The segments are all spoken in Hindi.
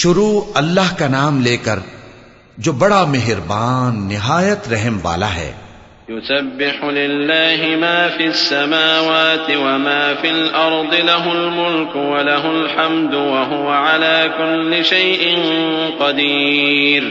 शुरू अल्लाह का नाम लेकर जो बड़ा मेहरबान निहायत रहम वाला है युसब्बिहु लिल्लाहि मा फिस समावाति व मा फिल अर्दि लहुल मुल्कु व लहुल हम्दु व हुवा अला कुल्लि शैइन कदीर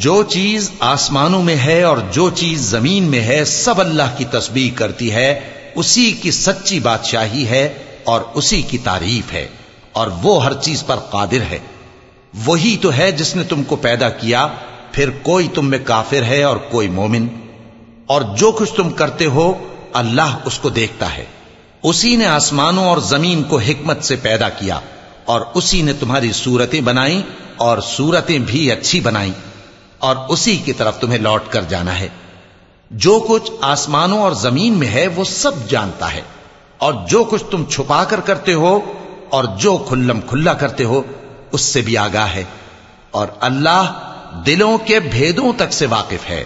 जो चीज़ आसमानों में है और जो चीज़ ज़मीन में है, सब अल्लाह की तस्बीह करती है, उसी की सच्ची बादशाही है और उसी की तारीफ़ है, और वो हर चीज़ पर कादिर है। वही तो है जिसने तुमको पैदा किया, फिर कोई तुम में काफिर है और कोई मोमिन। और जो कुछ तुम करते हो, अल्लाह उसको देखता है। उसी ने आसमानों और ज़मीन को हिकमत से पैदा किया, और उसी ने तुम्हारी सूरतें बनाई और सूरतें भी अच्छी बनाई। और उसी की तरफ तुम्हें लौट कर जाना है जो कुछ आसमानों और जमीन में है वो सब जानता है और जो कुछ तुम छुपा कर करते हो और जो खुल्लम खुल्ला करते हो उससे भी आगाह है और अल्लाह दिलों के भेदों तक से वाकिफ है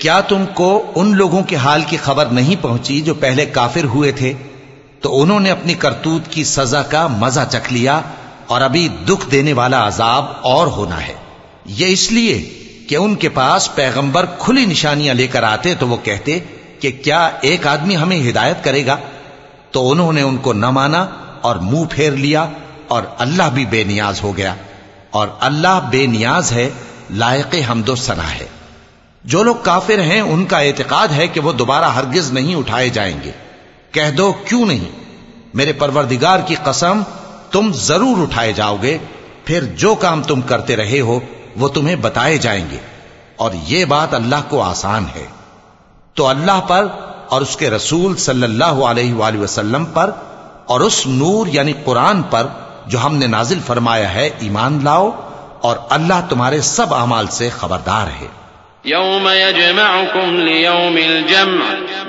क्या तुमको उन लोगों के हाल की खबर नहीं पहुंची जो पहले काफिर हुए थे तो उन्होंने अपनी करतूत की सजा का मजा चख लिया और अभी दुख देने वाला अजाब और होना है ये इसलिए कि उनके पास पैगंबर खुली निशानियाँ लेकर आते तो वो कहते कि क्या एक आदमी हमें हिदायत करेगा? तो उन्होंने उनको न माना और मुँह फेर लिया और अल्लाह भी बेनियाज हो गया। और अल्लाह बेनियाज है, लायक हमदो सना है। जो लोग काफिर हैं, उनका एतकाद है कि वो दोबारा हरगिज नहीं उठाए जाएँगे। कह दो, क्यों नहीं? मेरे परवरदिगार की कसम, तुम ज़रूर उठाए जाओगे, फिर जो काम तुम करते रहे हो वो तुम्हें बताए जाएंगे और ये बात अल्लाह को आसान है तो अल्लाह पर और उसके रसूल सल्लल्लाहु अलैहि वसल्लम पर और उस नूर यानी कुरान पर जो हमने नाजिल फरमाया है ईमान लाओ और अल्लाह तुम्हारे सब अमाल से खबरदार है यौम यजमअकुम लियौमिल जम'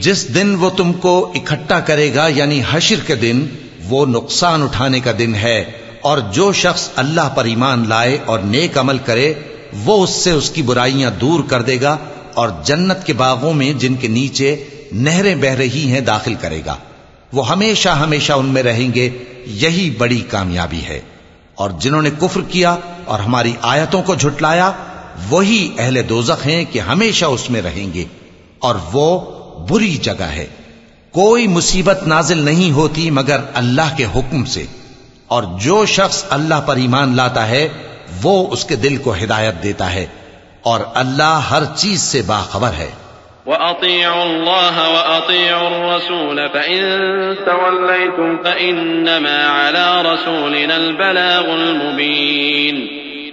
जिस दिन वो तुमको इकट्ठा करेगा यानी हशिर के दिन वो नुकसान उठाने का दिन है और जो शख्स अल्लाह पर ईमान लाए और नेक अमल करे, वो उससे उसकी बुराइयाँ दूर कर देगा और जन्नत के बागों में जिनके नीचे नहरें बह रही हैं दाखिल करेगा। वो हमेशा हमेशा उनमें रहेंगे, यही बड़ी कामयाबी है। और जिन्होंने कुफ्र किया और हमारी आयतों को झुटलाया, वही अहले दोजख हैं कि हमेशा उसमें रहेंगे। और वो बुरी जगह है। कोई मुसीबत नाजिल नहीं होती मगर अल्लाह के हुक्म से। और जो शख्स अल्लाह पर ईमान लाता है, वो उसके दिल को हिदायत देता है और अल्लाह हर चीज़ से बाखबर है।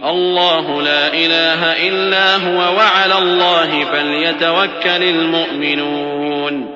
अल्लाह ला इलाहा इल्ला हुवा व अलल्लाहि फल्यतवक्कलिल मुमिनून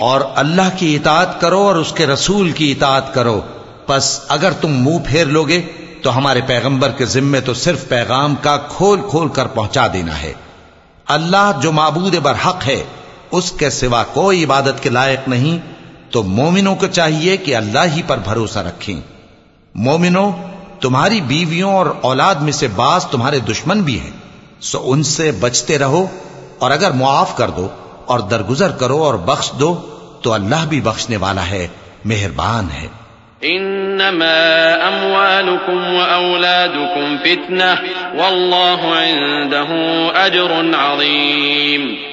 और अल्लाह की इतात करो और उसके रसूल की इतात करो बस अगर तुम मुंह फेर लोगे तो हमारे पैगंबर के जिम्मे तो सिर्फ पैगाम का खोल खोल कर पहुंचा देना है अल्लाह जो माबूद बरहक है उसके सिवा कोई इबादत के लायक नहीं तो मोमिनों को चाहिए कि अल्लाह ही पर भरोसा रखें। मोमिनो, तुम्हारी बीवियों और औलाद में से बास तुम्हारे दुश्मन भी हैं। सो उनसे बचते रहो, और अगर मुआफ कर दो, और दरगुजर करो और बख्श दो तो अल्लाह भी बख्शने वाला है, मेहरबान है। अमवालुकुम व औलादुकुम फितना वल्लाहु इंदहु अजरुन अजीम।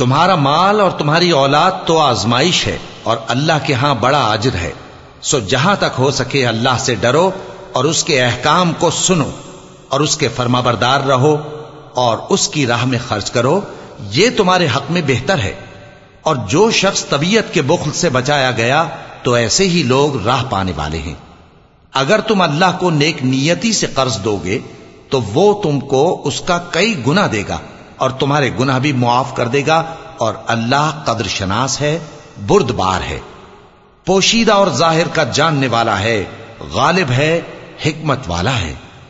तुम्हारा माल और तुम्हारी औलाद तो आजमाइश है और अल्लाह के यहां बड़ा अजर है सो जहां तक हो सके अल्लाह से डरो और उसके अहकाम को सुनो और उसके फर्माबरदार रहो और उसकी राह में खर्च करो ये तुम्हारे हक में बेहतर है और जो शख्स तबीयत के बुखल से बचाया गया तो ऐसे ही लोग राह पाने वाले हैं अगर तुम अल्लाह को नेक नियति से कर्ज दोगे तो वो तुमको उसका कई गुना देगा और तुम्हारे गुना भी मुआफ कर देगा और अल्लाह कदर शनास है, बुरदबार है। पोशीदा और ज़ाहिर का जानने वाला है, गालिब है, हिकमत वाला है।